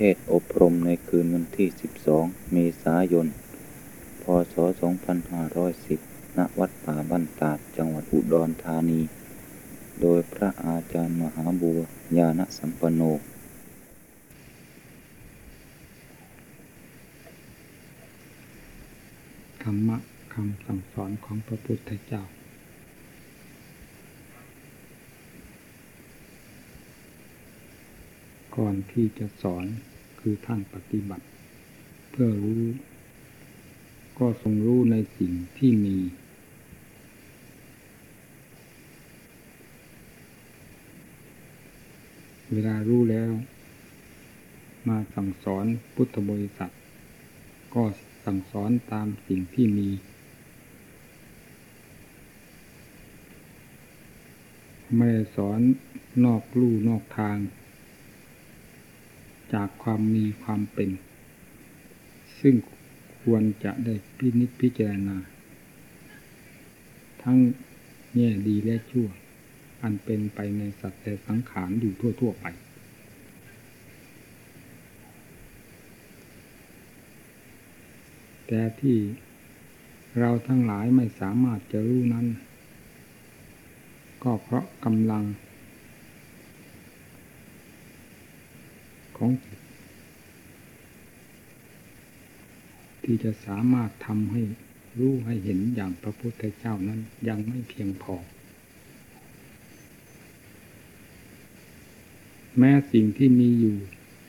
เทศอบรมในคืนวันที่ 12 เมษายน พศ 2510 ณ วัดป่าบ้านตาด จังหวัดอุดรธานี โดยพระอาจารย์มหาบัวยาณสัมปันโน ธรรมะคำสั่งสอนของพระพุทธเจ้าก่อนที่จะสอน คือท่านปฏิบัติ เพื่อรู้ ก็ทรงรู้ในสิ่งที่มี เวลารู้แล้ว มาสั่งสอนพุทธบริษัท ก็สั่งสอนตามสิ่งที่มีไม่สอนนอกลู่นอกทาง จากความมีความเป็น ซึ่งควรจะได้พินิจพิจารณา ทั้งแง่ดีและชั่ว อันเป็นไปในสัตว์แต่สังขารอยู่ทั่ว ๆ ไป แต่ที่เราทั้งหลายไม่สามารถจะรู้นั้น ก็เพราะกำลัง ของจิต ที่จะสามารถทำให้รู้ให้เห็นอย่างพระพุทธเจ้านั้นยังไม่เพียงพอ แม้สิ่งที่มีอยู่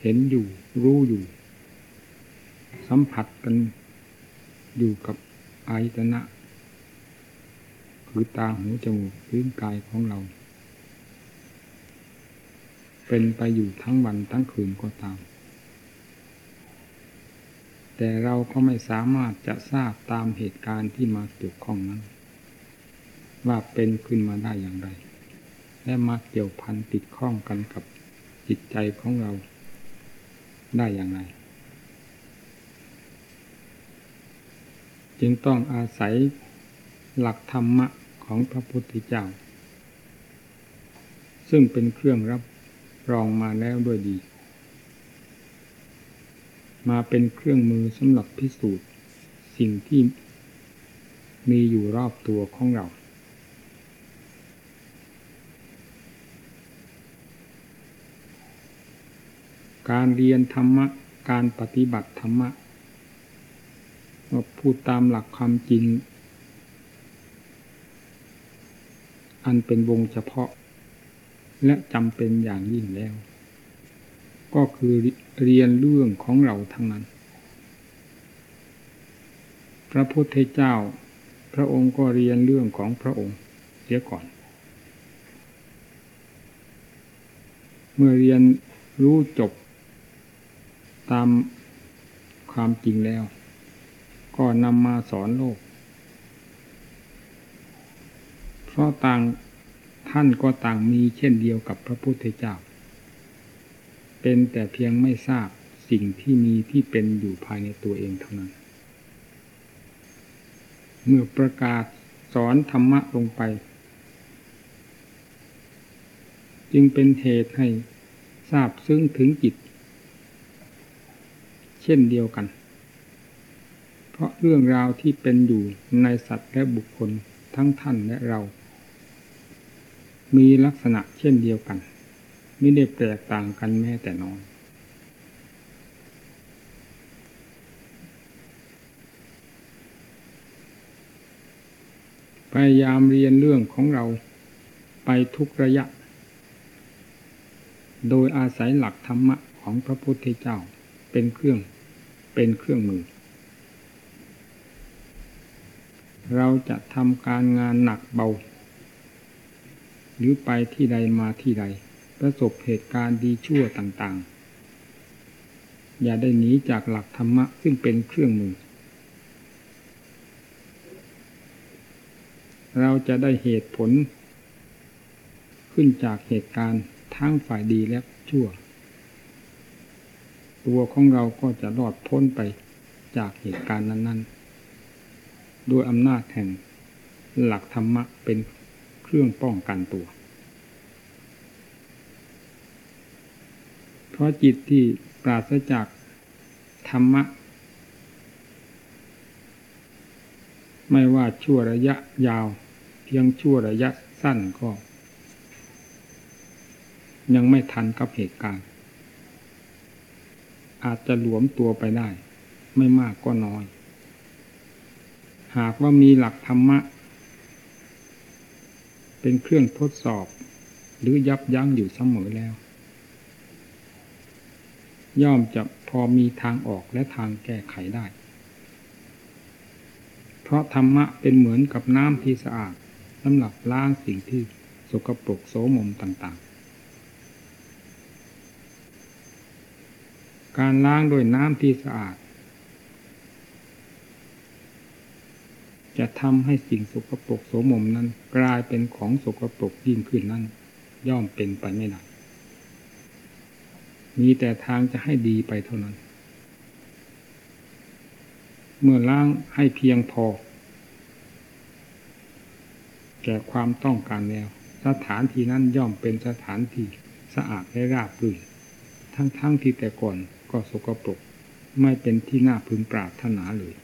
เห็นอยู่ รู้อยู่ สัมผัสกันอยู่กับอายตนะ คือตาหูจมูกพื้นกายของเรา เป็นไปอยู่ทั้งวันทั้งคืนก็ตาม แต่เราก็ไม่สามารถจะทราบตามเหตุการณ์ที่มาเกี่ยวข้องนั้น ว่าเป็นขึ้นมาได้อย่างไร และมาเกี่ยวพันติดข้องกันกับจิตใจของเราได้อย่างไรจึงต้องอาศัยหลักธรรมะของพระพุทธเจ้า ซึ่งเป็นเครื่องรับ รองมาแล้วด้วยดี มาเป็นเครื่องมือสำหรับพิสูจน์ สิ่งที่มีอยู่รอบตัวของเรา การเรียนธรรมะ การปฏิบัติธรรมะพูดตามหลักความจริง อันเป็นวงเฉพาะ และจำเป็นอย่างยิ่งแล้ว ก็คือเรียนเรื่องของเราทั้งนั้น พระพุทธเจ้า พระองค์ก็เรียนเรื่องของพระองค์เสียก่อน เมื่อเรียนรู้จบตามความจริงแล้ว ก็นำมาสอนโลก เพราะต่าง ท่านก็ต่างมีเช่นเดียวกับพระพุทธเจ้า เป็นแต่เพียงไม่ทราบสิ่งที่มีที่เป็นอยู่ภายในตัวเองเท่านั้น เมื่อประกาศสอนธรรมะลงไป จึงเป็นเหตุให้ทราบซึ้งถึงจิต เช่นเดียวกัน เพราะเรื่องราวที่เป็นอยู่ในสัตว์และบุคคลทั้งท่านและเรา มีลักษณะเช่นเดียวกันไม่ได้แตกต่างกันแม้แต่น้อย พยายามเรียนเรื่องของเราไปทุกระยะ โดยอาศัยหลักธรรมะของพระพุทธเจ้าเป็นเครื่องเป็นเครื่องมือ เราจะทำการงานหนักเบา หรือไปที่ใดมาที่ใด ประสบเหตุการณ์ดีชั่วต่างๆ อย่าได้หนีจากหลักธรรมะซึ่งเป็นเครื่องมือ เราจะได้เหตุผล ขึ้นจากเหตุการณ์ทั้งฝ่ายดีและชั่ว ตัวของเราก็จะรอดพ้นไปจากเหตุการณ์นั้น ๆ ด้วยอำนาจแห่งหลักธรรมะเป็น เครื่องป้องกันตัว เพราะจิตที่ปราศจากธรรมะ ไม่ว่าชั่วระยะยาว เพียงชั่วระยะสั้นก็ ยังไม่ทันกับเหตุการณ์ อาจจะหลวมตัวไปได้ ไม่มากก็น้อย หากว่ามีหลักธรรมะ เป็นเครื่องทดสอบ หรือยับยั้งอยู่เสมอแล้ว ย่อมจะพอมีทางออกและทางแก้ไขได้ เพราะธรรมะเป็นเหมือนกับน้ำที่สะอาดสำหรับล้างสิ่งที่สกปรกโสมมต่างๆ การล้างด้วยน้ำที่สะอาด จะทำให้สิ่งสกปรกโสมมนั้น กลายเป็นของสกปรกยิ่งขึ้นนั้น ย่อมเป็นไปไม่ได้มีแต่ทางจะให้ดีไปเท่านั้น เมื่อล้างให้เพียงพอ แก่ความต้องการแล้ว สถานที่นั้นย่อมเป็นสถานที่สะอาดและราบรื่นทั้งๆทที่แต่ก่อนก็สกปรก ไม่เป็นที่น่าพึงปรารถนาเลย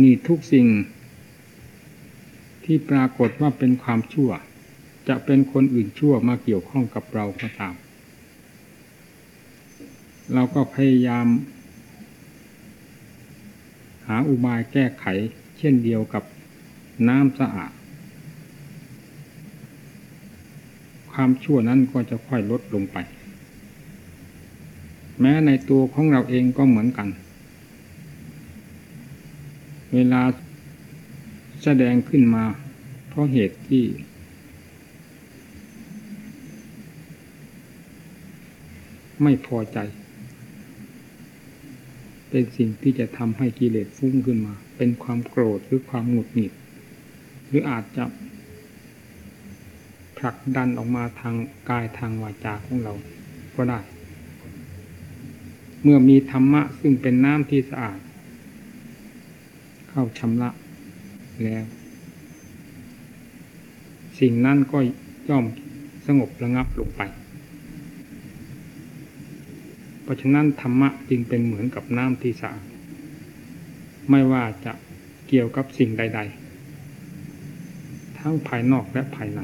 นี่ทุกสิ่ง ที่ปรากฏว่าเป็นความชั่ว จะเป็นคนอื่นชั่วมาเกี่ยวข้องกับเราก็ตาม เราก็พยายาม หาอุบายแก้ไข เช่นเดียวกับน้ำสะอาด ความชั่วนั้นก็จะค่อยลดลงไป แม้ในตัวของเราเองก็เหมือนกัน เวลาแสดงขึ้นมา เพราะเหตุที่ ไม่พอใจ เป็นสิ่งที่จะทำให้กิเลสฟุ้งขึ้นมา เป็นความโกรธหรือความหงุดหงิด หรืออาจจะผลักดันออกมาทางกายทางวาจาของเราก็ได้ เมื่อมีธรรมะซึ่งเป็นน้ำที่สะอาด เข้าชำระแล้ว สิ่งนั้นก็ย่อมสงบระงับลงไป เพราะฉะนั้นธรรมะจึงเป็นเหมือนกับน้ำที่สะอาดไม่ว่าจะเกี่ยวกับสิ่งใด ๆ ทั้งภายนอกและภายใน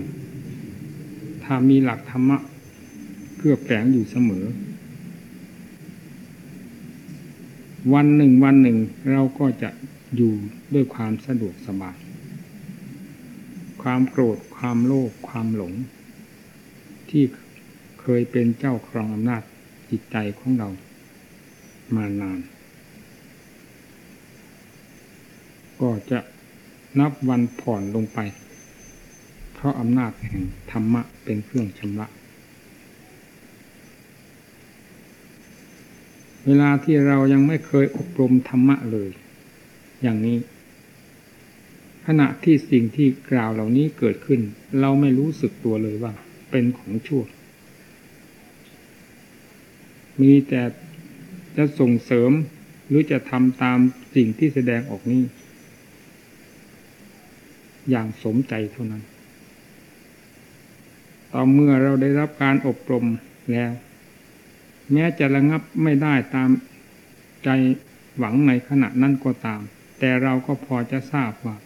ถ้ามีหลักธรรมะเพื่อแฝงอยู่เสมอ วันหนึ่งวันหนึ่งเราก็จะ อยู่ด้วยความสะดวกสบาย ความโกรธ ความโลภ ความหลง ที่เคยเป็นเจ้าครองอำนาจจิตใจของเรามานาน ก็จะนับวันผ่อนลงไป เพราะอำนาจแห่งธรรมะเป็นเครื่องชำระ เวลาที่เรายังไม่เคยอบรมธรรมะเลย อย่างนี้ ขณะที่สิ่งที่กล่าวเหล่านี้เกิดขึ้น เราไม่รู้สึกตัวเลยว่า เป็นของชั่ว มีแต่จะส่งเสริมหรือจะทำตามสิ่งที่แสดงออกนี้ อย่างสมใจเท่านั้น ต่อเมื่อเราได้รับการอบรมแล้ว แม้จะระงับไม่ได้ตามใจหวังในขณะนั้นก็ตาม แต่เราก็พอจะทราบว่า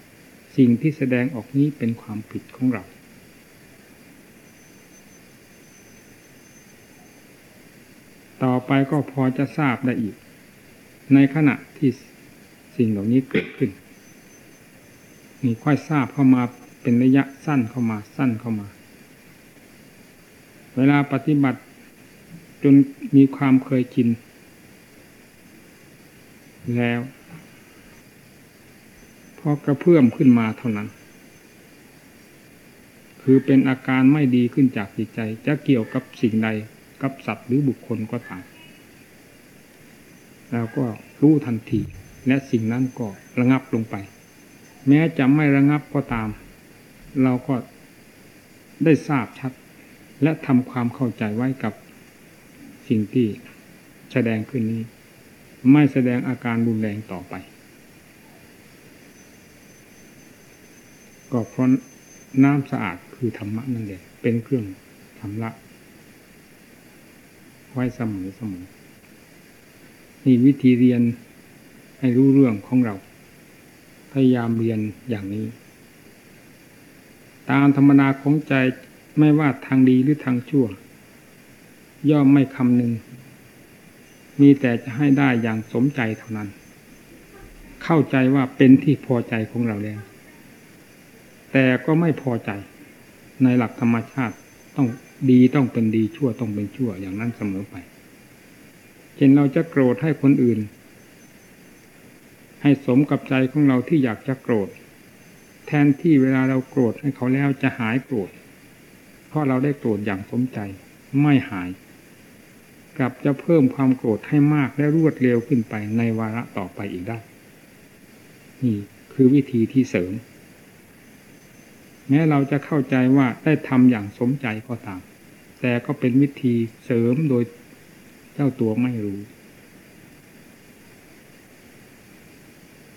สิ่งที่แสดงออกนี้เป็นความผิดของเรา ต่อไปก็พอจะทราบได้อีก ในขณะที่สิ่งเหล่านี้เกิดขึ้นนี่ค่อยทราบเข้ามาเป็นระยะสั้นเข้ามาสั้นเข้ามา เวลาปฏิบัติจนมีความเคยชินแล้ว พอกระเพื่อมขึ้นมาเท่านั้น คือเป็นอาการไม่ดีขึ้นจากจิตใจ จะเกี่ยวกับสิ่งใดกับสัตว์หรือบุคคลก็ตามแล้วก็รู้ทันที และสิ่งนั้นก็ระงับลงไป แม้จะไม่ระงับก็ตาม เราก็ได้ทราบชัด และทำความเข้าใจไว้กับสิ่งที่แสดงขึ้นนี้ ไม่แสดงอาการรุนแรงต่อไป ก็เพราะน้ำสะอาดคือธรรมะนั่นเองเป็นเครื่องชำระไว้เสมอเสมอนี่วิธีเรียนให้รู้เรื่องของเรา พยายามเรียนอย่างนี้ ตามธรรมนาของใจไม่ว่าทางดีหรือทางชั่ว ย่อมไม่คำหนึ่ง มีแต่จะให้ได้อย่างสมใจเท่านั้น เข้าใจว่าเป็นที่พอใจของเราแล้ว แต่ก็ไม่พอใจ ในหลักธรรมชาติต้องดีต้องเป็นดีชั่วต้องเป็นชั่วอย่างนั้นเสมอไปเช่นเราจะโกรธให้คนอื่น ให้สมกับใจของเราที่อยากจะโกรธ แทนที่เวลาเราโกรธให้เขาแล้วจะหายโกรธ เพราะเราได้โกรธอย่างสมใจไม่หาย กลับจะเพิ่มความโกรธให้มากและรวดเร็วขึ้นไปในวาระต่อไปอีกได้ นี่คือวิธีที่เสริม แม้เราจะเข้าใจว่าได้ทำอย่างสมใจก็ตาม แต่ก็เป็นวิธีเสริมโดยเจ้าตัวไม่รู้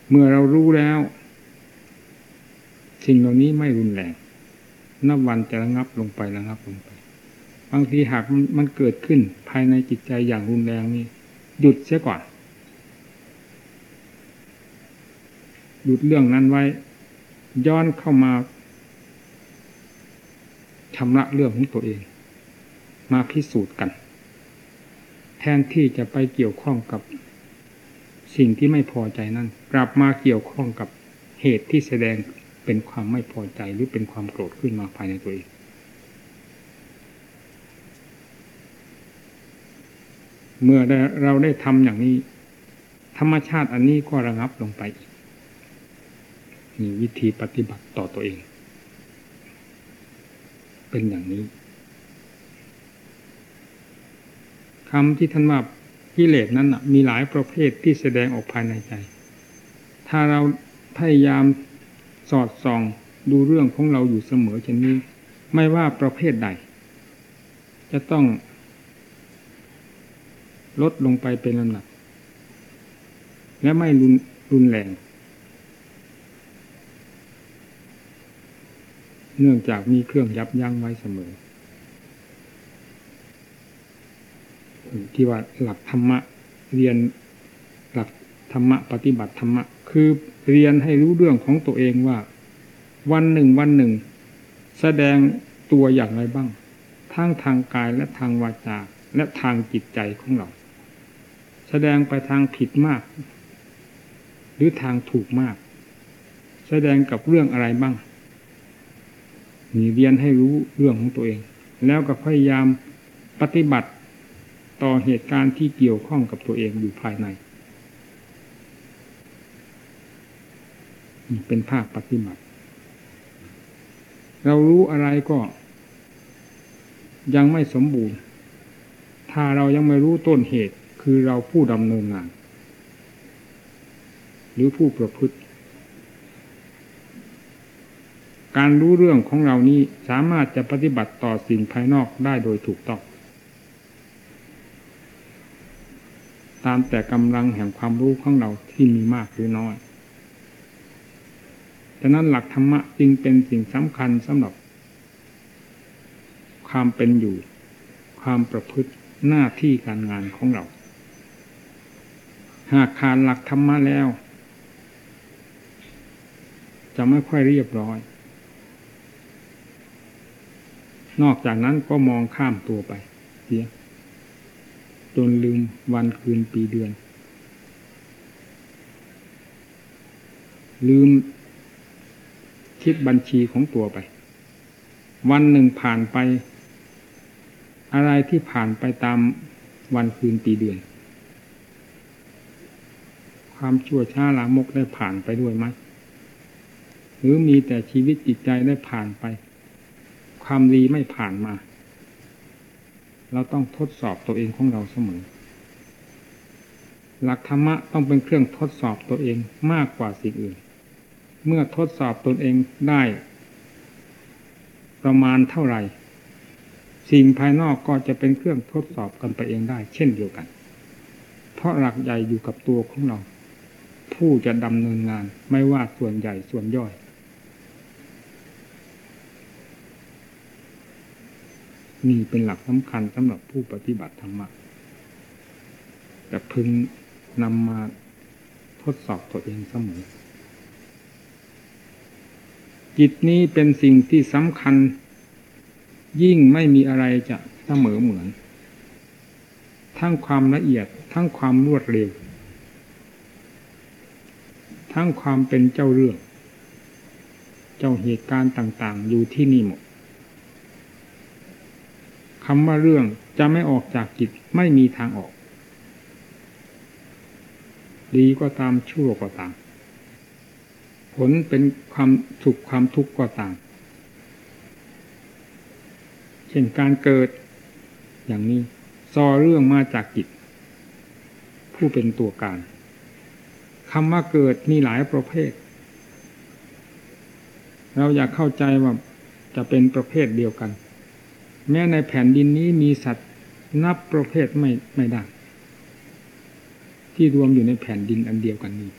เมื่อเรารู้แล้ว สิ่งเหล่านี้ไม่รุนแรงนับวันจะระงับลงไประงับลงไป บางทีหากมันเกิดขึ้นภายในจิตใจอย่างรุนแรงนี่หยุดเสียก่อน หยุดเรื่องนั้นไว้ ย้อนเข้ามา ชำระเรื่องของตัวเอง มาพิสูจน์กัน แทนที่จะไปเกี่ยวข้องกับสิ่งที่ไม่พอใจนั้น กลับมาเกี่ยวข้องกับเหตุที่แสดงเป็นความไม่พอใจหรือเป็นความโกรธขึ้นมาภายในตัวเอง เมื่อเราได้ทำอย่างนี้ ธรรมชาติอันนี้ก็ระงับลงไปมีวิธีปฏิบัติต่อตัวเอง เป็นอย่างนี้คำที่ท่านว่ากิเลสนั้นมีหลายประเภทที่แสดงออกภายในใจ ถ้าเราพยายามสอดส่องดูเรื่องของเราอยู่เสมอเช่นนี้ ไม่ว่าประเภทใด จะต้องลดลงไปเป็นลำดับและไม่รุนรุนแรง เนื่องจากมีเครื่องยับยั้งไว้เสมอ ที่ว่าหลักธรรมะเรียนหลักธรรมะปฏิบัติธรรมะ คือเรียนให้รู้เรื่องของตัวเองว่า วันหนึ่งวันหนึ่ง แสดงตัวอย่างไรบ้าง ทั้งทางกายและทางวาจาและทางจิตใจของเรา แสดงไปทางผิดมาก หรือทางถูกมาก แสดงกับเรื่องอะไรบ้าง นี่เรียนให้รู้เรื่องของตัวเอง แล้วก็พยายามปฏิบัติต่อเหตุการณ์ที่เกี่ยวข้องกับตัวเองอยู่ภายใน เป็นภาคปฏิบัติ เรารู้อะไรก็ ยังไม่สมบูรณ์ ถ้าเรายังไม่รู้ต้นเหตุคือเราผู้ดำเนินงาน หรือผู้ประพฤติ การรู้เรื่องของเรานี้สามารถจะปฏิบัติต่อสิ่งภายนอกได้โดยถูกต้อง ตามแต่กำลังแห่งความรู้ของเราที่มีมากหรือน้อยฉะนั้นหลักธรรมะจึงเป็นสิ่งสำคัญสำหรับ ความเป็นอยู่ ความประพฤติหน้าที่การงานของเรา หากขาดหลักธรรมะแล้ว จะไม่ค่อยเรียบร้อย นอกจากนั้นก็มองข้ามตัวไปเสียจนลืมวันคืนปีเดือน ลืมคิดบัญชีของตัวไป วันหนึ่งผ่านไป อะไรที่ผ่านไปตามวันคืนปีเดือน ความชั่วช้าลามกได้ผ่านไปด้วยไหมหรือมีแต่ชีวิตจิตใจได้ผ่านไป ความดีไม่ผ่านมา เราต้องทดสอบตัวเองของเราเสมอ หลักธรรมะต้องเป็นเครื่องทดสอบตัวเองมากกว่าสิ่งอื่น เมื่อทดสอบตนเองได้ ประมาณเท่าไหร่ สิ่งภายนอกก็จะเป็นเครื่องทดสอบกันไปเองได้ เช่นเดียวกัน เพราะหลักใหญ่อยู่กับตัวของเรา ผู้จะดำเนินงานไม่ว่าส่วนใหญ่ส่วนย่อย นี่เป็นหลักสำคัญสำหรับผู้ปฏิบัติธรรมะจะพึงนำมาทดสอบตัวเองเสมอ จิตนี้เป็นสิ่งที่สำคัญ ยิ่งไม่มีอะไรจะเสมอเหมือน ทั้งความละเอียดทั้งความรวดเร็ว ทั้งความเป็นเจ้าเรื่อง เจ้าเหตุการณ์ต่าง ๆ อยู่ที่นี่หมด คำว่าเรื่องจะไม่ออกจากจิตไม่มีทางออก ดีก็ตามชั่วก็ตาม ผลเป็นความสุขความทุกข์ก็ตามเช่นการเกิดอย่างนี้ซอเรื่องมาจากจิต ผู้เป็นตัวการคำว่าเกิดมีหลายประเภท เราอยากเข้าใจว่าจะเป็นประเภทเดียวกัน แม้ในแผ่นดินนี้มีสัตว์นับประเภทไม่ไม่ได้ ที่รวมอยู่ในแผ่นดินอันเดียวกันนี้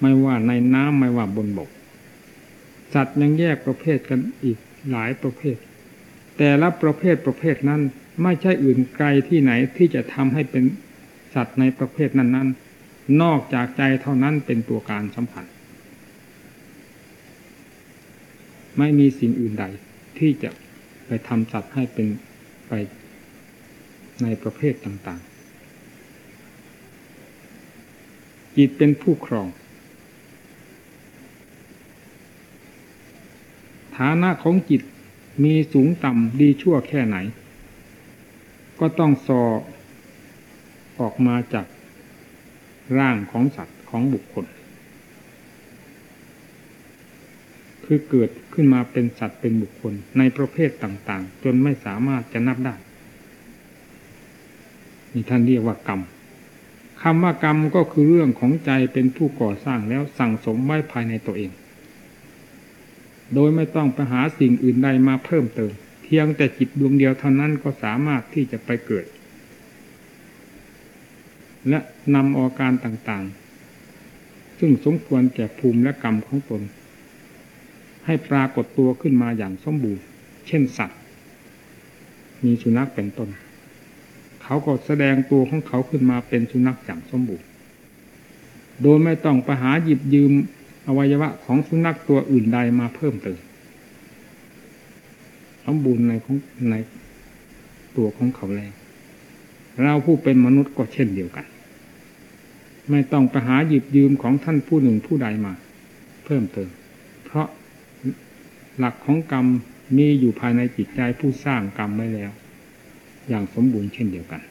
ไม่ว่าในน้ำไม่ว่าบนบก สัตว์ยังแยกประเภทกันอีกหลายประเภท แต่ละประเภทประเภทนั้นไม่ใช่อื่นไกลที่ไหนที่จะทำให้เป็นสัตว์ในประเภทนั้น ๆ นอกจากใจเท่านั้นเป็นตัวการสัมผัสไม่มีสิ่งอื่นใดที่จะ ไปทำสัตว์ให้เป็นไปในประเภทต่างๆ จิตเป็นผู้ครอง ฐานะของจิตมีสูงต่ำดีชั่วแค่ไหน ก็ต้องสอออกมาจากร่างของสัตว์ของบุคคล คือเกิดขึ้นมาเป็นสัตว์เป็นบุคคลในประเภทต่างๆ จนไม่สามารถจะนับได้นี่ท่านเรียกว่ากรรมคำว่ากรรมก็คือเรื่องของใจเป็นผู้ก่อสร้างแล้วสั่งสมไว้ภายในตัวเอง โดยไม่ต้องไปหาสิ่งอื่นใดมาเพิ่มเติม เพียงแต่จิตดวงเดียวเท่านั้นก็สามารถที่จะไปเกิด และนำอาการต่างๆ ซึ่งสมควรแก่ภูมิและกรรมของตน ให้ปรากฏตัวขึ้นมาอย่างสมบูรณ์ เช่นสัตว์ มีสุนัขเป็นต้น เขาก็แสดงตัวของเขาขึ้นมาเป็นสุนัขอย่างสมบูรณ์ โดยไม่ต้องไปหาหยิบยืมอวัยวะของสุนัขตัวอื่นใดมาเพิ่มเติมสมบูรณ์ในของในตัวของเขาแล้วเราผู้เป็นมนุษย์ก็เช่นเดียวกัน ไม่ต้องไปหาหยิบยืมของท่านผู้หนึ่งผู้ใดมา เพิ่มเติม หลักของกรรมมีอยู่ภายในจิตใจผู้สร้างกรรมไว้แล้ว อย่างสมบูรณ์เช่นเดียวกัน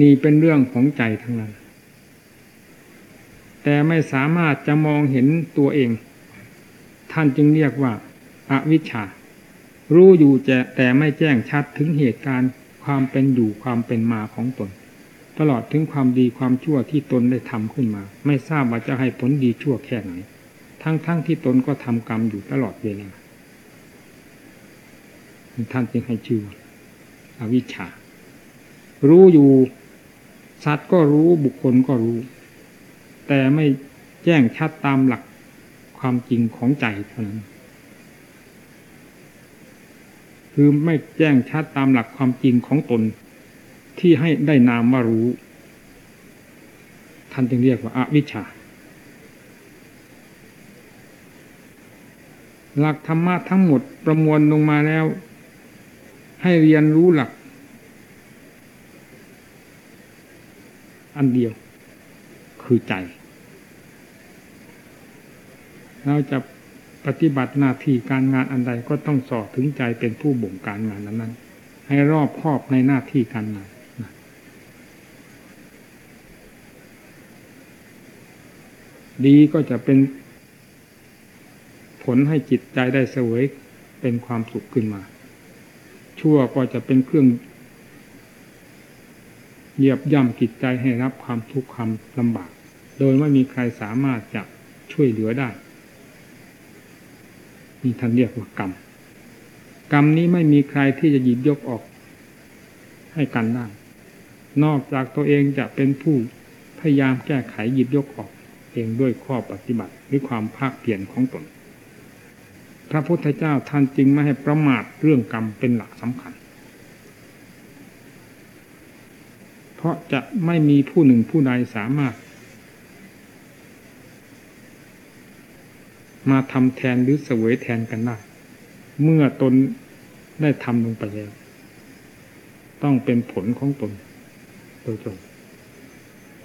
นี่เป็นเรื่องของใจทั้งนั้น แต่ไม่สามารถจะมองเห็นตัวเอง ท่านจึงเรียกว่าอาวิชชา รู้อยู่แต่ไม่แจ้งชัดถึงเหตุการณ์ความเป็นอยู่ความเป็นมาของตน ตลอดถึงความดีความชั่วที่ตนได้ทำขึ้นมา ไม่ทราบว่าจะให้ผลดีชั่วแค่ไหน ทั้งๆทที่ตนก็ทำกรรมอยู่ตลอดเวลาท่านจึงให้ชื่ออวิชชา รู้อยู่สัตว์ก็รู้บุคคลก็รู้ แต่ไม่แจ้งชัดตามหลักความจริงของใจเท่านั้นคือไม่แจ้งชัดตามหลักความจริงของตน ที่ให้ได้นามว่ารู้ ท่านจึงเรียกว่าอาวิชชา หลักธรรมะทั้งหมดประมวลลงมาแล้ว ให้เรียนรู้หลัก อันเดียว คือใจ เราจะปฏิบัติหน้าที่การงานอันใดก็ต้องสอบถึงใจเป็นผู้บ่งการงานนั้น ให้รอบครอบในหน้าที่การงาน ดีก็จะเป็น ผลให้จิตใจได้เสวยเป็นความสุขขึ้นมา ชั่วก็จะเป็นเครื่องเหยียบย่ำจิตใจให้รับความทุกข์ความลำบาก โดยไม่มีใครสามารถจะช่วยเหลือได้นี่ท่านเรียกว่ากรรม กรรมนี้ไม่มีใครที่จะหยิบยกออก ให้กันได้ นอกจากตัวเองจะเป็นผู้พยายามแก้ไขหยิบยกออก เองด้วยข้อปฏิบัติหรือความภาคเปลี่ยนของตน พระพุทธเจ้าท่านจึงไม่ให้ประมาทเรื่องกรรมเป็นหลักสำคัญ เพราะจะไม่มีผู้หนึ่งผู้ใดสามารถ มาทำแทนหรือเสวยแทนกันได้ เมื่อตนได้ทำลงไปแล้ว ต้องเป็นผลของตนโดยตรง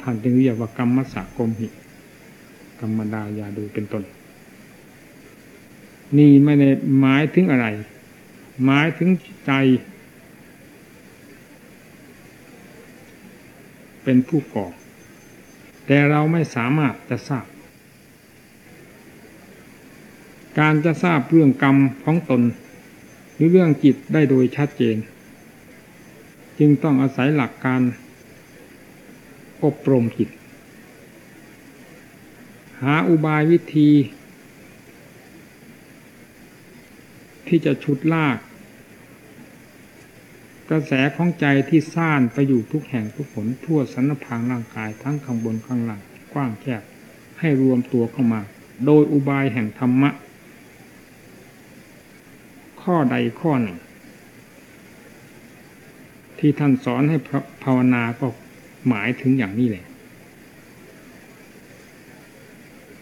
ท่านจึงเรียกว่ากรรมสะกมหิ กรรมดายาดูเป็นต้น นี่ไม่ได้หมายถึงอะไร หมายถึงใจ เป็นผู้ก่อ แต่เราไม่สามารถจะทราบ การจะทราบเรื่องกรรมของตน หรือเรื่องจิตได้โดยชัดเจน จึงต้องอาศัยหลักการอบรมจิต หาอุบายวิธี ที่จะชุดลาก กระแสของใจที่ซ่านไปอยู่ทุกแห่งทุกผลทั่วสันพางร่างกายทั้งข้างบนข้างล่างกว้างแคบให้รวมตัวเข้ามา โดยอุบายแห่งธรรมะ ข้อใดข้อหนึ่ง ที่ท่านสอนให้ภาวนาก็หมายถึงอย่างนี้แหละ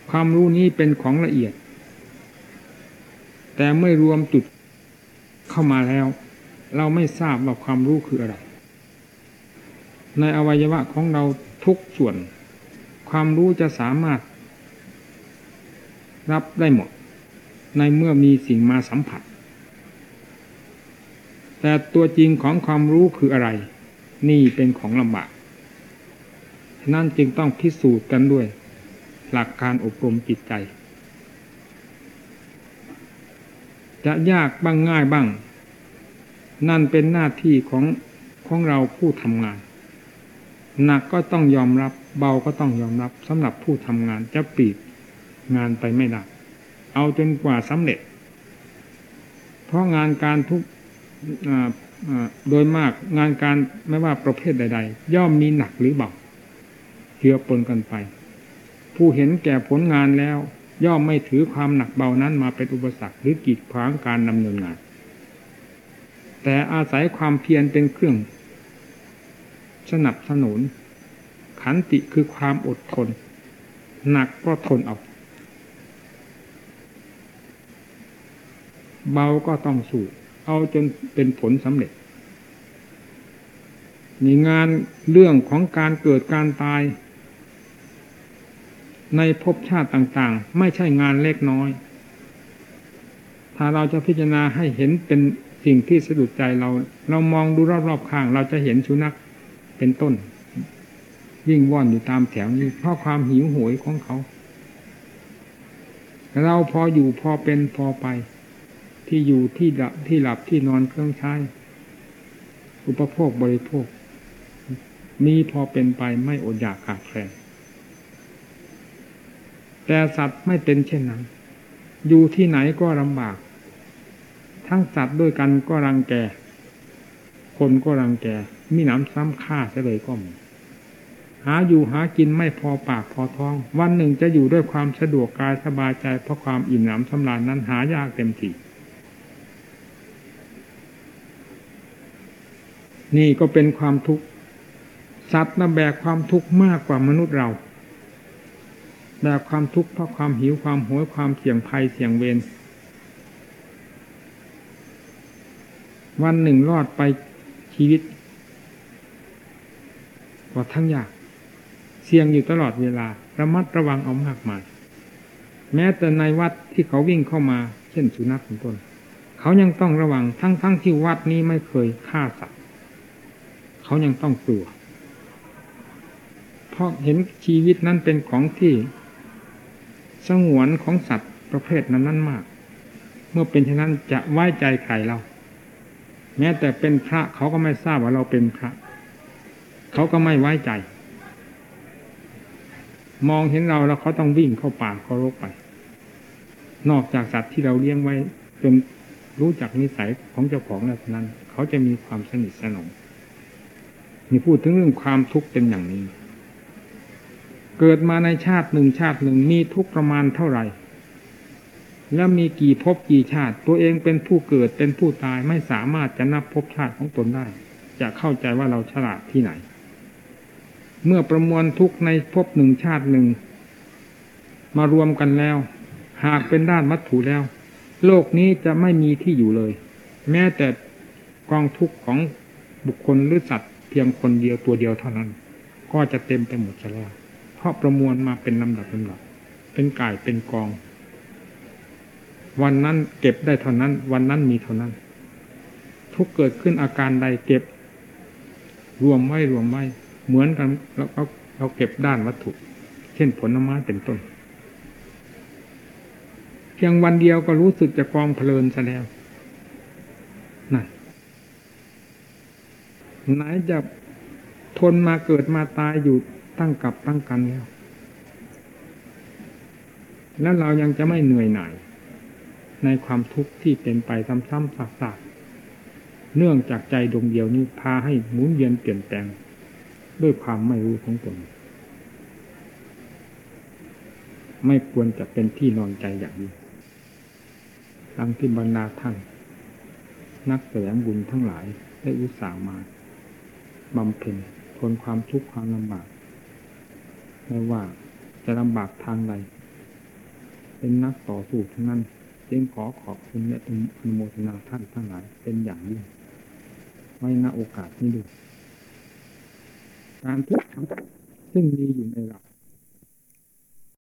ความรู้นี้เป็นของละเอียด แต่ไม่รวมจุดเข้ามาแล้ว เราไม่ทราบว่าความรู้คืออะไร ในอวัยวะของเราทุกส่วน ความรู้จะสามารถ รับได้หมด ในเมื่อมีสิ่งมาสัมผัส แต่ตัวจริงของความรู้คืออะไร นี่เป็นของลำบากนั่นจึงต้องพิสูจน์กันด้วย หลักการอบรมจิตใจ จะยากบ้างง่ายบ้าง นั่นเป็นหน้าที่ของของเราผู้ทำงานหนักก็ต้องยอมรับ เบาก็ต้องยอมรับสำหรับผู้ทำงานจะปีดงานไปไม่ได้เอาจนกว่าสำเร็จ เพราะงานการทุกโดยมากงานการไม่ว่าประเภทใด ๆ ย่อมมีหนักหรือเบาเชื่อปนกันไป ผู้เห็นแก่ผลงานแล้ว ย่อมไม่ถือความหนักเบานั้นมาเป็นอุปสรรคหรือกีดขวางการดำเนินงาน แต่อาศัยความเพียรเป็นเครื่อง สนับสนุน ขันติคือความอดทน หนักก็ทนเอาเบาก็ต้องสู้เอาจนเป็นผลสำเร็จมีงานเรื่องของการเกิดการตาย ในภพชาติต่างๆ ไม่ใช่งานเล็กน้อย ถ้าเราจะพิจารณาให้เห็นเป็นสิ่งที่สะดุดใจเรา เรามองดูรอบๆข้าง เราจะเห็นสุนัขเป็นต้นยิ่งว่อนอยู่ตามแถวนี้เพราะความหิวโหยของเขา เราพออยู่พอเป็นพอไป ที่อยู่ที่หลับที่หลับที่นอนเครื่องใช้ อุปโภคบริโภค มีพอเป็นไปไม่อดอยากขาดแคลน แต่สัตว์ไม่เป็นเช่นนั้น อยู่ที่ไหนก็ลำบาก ทั้งสัตว์ด้วยกันก็รังแก คนก็รังแก มีน้ำซ้ำฆ่าเฉลยก็มีหาอยู่หากินไม่พอปากพอท้อง วันหนึ่งจะอยู่ด้วยความสะดวกกายสบายใจเพราะความอิ่มหนำสำราญนั้นหายากเต็มทีนี่ก็เป็นความทุกข์สัตว์นะแบกความทุกข์มากกว่ามนุษย์เรา แบบความทุกข์เพราะความหิวความโหยความเสี่ยงภัยเสี่ยงเวรวันหนึ่งรอดไปชีวิตก็ทั้งยาก เสี่ยงอยู่ตลอดเวลา ระมัดระวังเอามากมาย แม้แต่ในวัดที่เขาวิ่งเข้ามา เช่นสุนัขเป็นต้น เขายังต้องระวังทั้งๆทที่วัดนี้ไม่เคยฆ่าสัตว์เขายังต้องกลัว เพราะเห็นชีวิตนั้นเป็นของที่ สงวนของสัตว์ประเภทนั้นนั้นมาก เมื่อเป็นเช่นนั้นจะไว้ใจใครเรา แม้แต่เป็นพระเขาก็ไม่ทราบว่าเราเป็นพระ เขาก็ไม่ไว้ใจ มองเห็นเราแล้วเขาต้องวิ่งเข้าป่าเขารกไป นอกจากสัตว์ที่เราเลี้ยงไว้จนรู้จักนิสัยของเจ้าของแล้วนั้น เขาจะมีความสนิทสนมมีพูดถึงเรื่องความทุกข์เป็นอย่างนี้ เกิดมาในชาติหนึ่งชาติหนึ่งมีทุกประมาณเท่าไหร่ แล้วมีกี่ภพกี่ชาติ ตัวเองเป็นผู้เกิดเป็นผู้ตายไม่สามารถจะนับภพชาติของตนได้ จะเข้าใจว่าเราฉลาดที่ไหน เมื่อประมวลทุกในภพหนึ่งชาติหนึ่ง มารวมกันแล้ว หากเป็นด้านวัตถุแล้ว โลกนี้จะไม่มีที่อยู่เลย แม้แต่กองทุกข์ของบุคคลหรือสัตว์เพียงคนเดียวตัวเดียวเท่านั้น ก็จะเต็มไปหมดแล้ว เพราะประมวลมาเป็นลำดับลำดับเป็นกายเป็นกอง วันนั้นเก็บได้เท่านั้น วันนั้นมีเท่านั้น ทุกเกิดขึ้นอาการใดเก็บ รวมไว้รวมไว้เหมือนกันแล้วเราเราเก็บด้านวัตถุ เช่นผลไม้เป็นต้น เพียงวันเดียวก็รู้สึกจะกองเพลินซะแล้วนั่นไหนจะทนมาเกิดมาตายอยู่ ตั้งกับตั้งกันแล้ว แล้วเรายังจะไม่เหนื่อยหน่าย ในความทุกข์ที่เป็นไปซ้ำๆซากๆ เนื่องจากใจดวงเดียวนี้พาให้หมุนเวียนเปลี่ยนแปลง ด้วยความไม่รู้ของตนไม่ควรจะเป็นที่นอนใจอย่างนี้ดังที่บรรดาท่าน นักแสวงบุญทั้งหลายได้อุตส่าห์มาบำเพ็ญทนความทุกข์ความลำบาก ไม่ว่าจะลำบากทางใดเป็นนักต่อสู้ทั้งนั้น จึงขอขอบคุณและอนุโมทนาท่านทั้งหลายเป็นอย่างยิ่งไว้ณโอกาสนี้ด้วยการทุกข์ซึ่งมีอยู่ในเรา